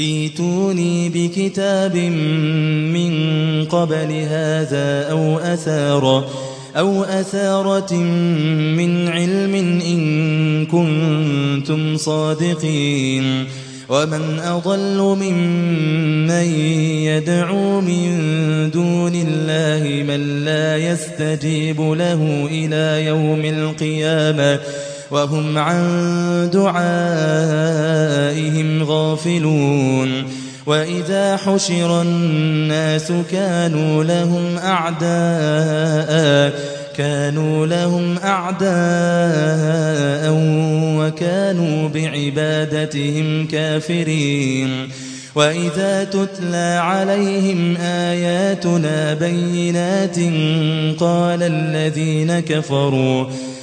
ايتوني بكتاب من قبل هذا أو أثارة أو أثارة من علم إن كنتم صادقين. ومن أضل ممن يدعو من دون الله من لا يستجيب له إلى يوم القيامة. وهم عن دعائهم غافلون وإذا حشر الناس كانوا لهم أعداء كانوا لهم أعداء وكانوا بعبادتهم كافرين. وإذا تتلى عليهم آياتنا بينات قال الذين كفروا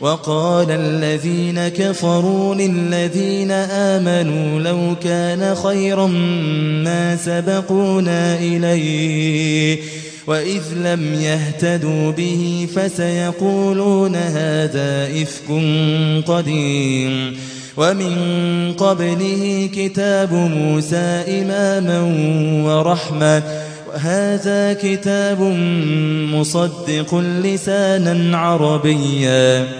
وقال الذين كفروا للذين آمنوا لو كان خيرا ما سبقونا إليه وإذ لم يهتدوا به فسيقولون هذا إفك قديم ومن قبله كتاب موسى إماما ورحمة وهذا كتاب مصدق لسانا عربيا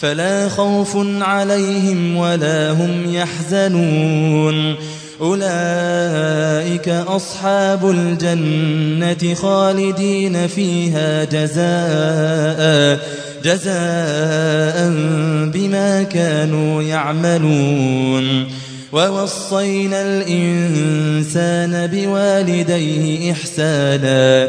فلا خوف عليهم ولا هم يحزنون. أولئك أصحاب الجنة خالدين فيها جزاء جزاء بما كانوا يعملون. ووصينا الإنسان بوالديه إحسانا.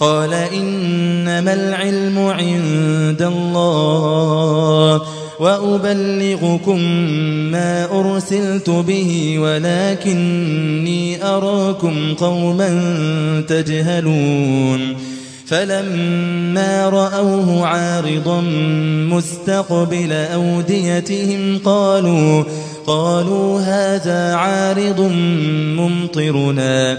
قال إنما العلم عند الله وأبلغكم ما أرسلت به ولكني أراكم قوما تجهلون فلما رأوه عارضا مستقبل أوديتهم قالوا قالوا هذا عارض ممطرنا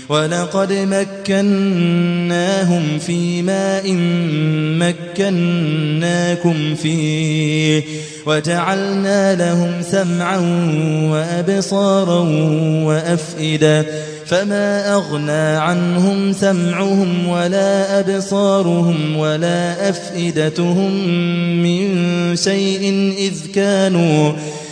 ولقد مكناهم في ماء مكناكم فيه وجعلنا لهم سمعا وأبصارا وأفئدة فما أغنى عنهم سمعهم ولا أبصارهم ولا أفئدتهم من شيء إذ كانوا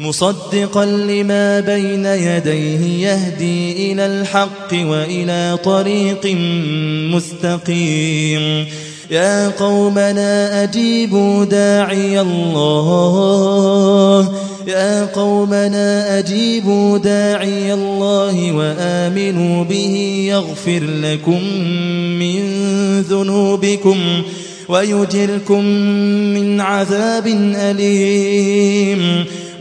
مصدقا لما بين يديه يهدي إلى الحق وإلى طريق مستقيم. يا قومنا أجيبوا داعي الله. يا قومنا أجيبوا داعي الله وآمنوا به يغفر لكم من ذنوبكم ويجركم من عذاب أليم.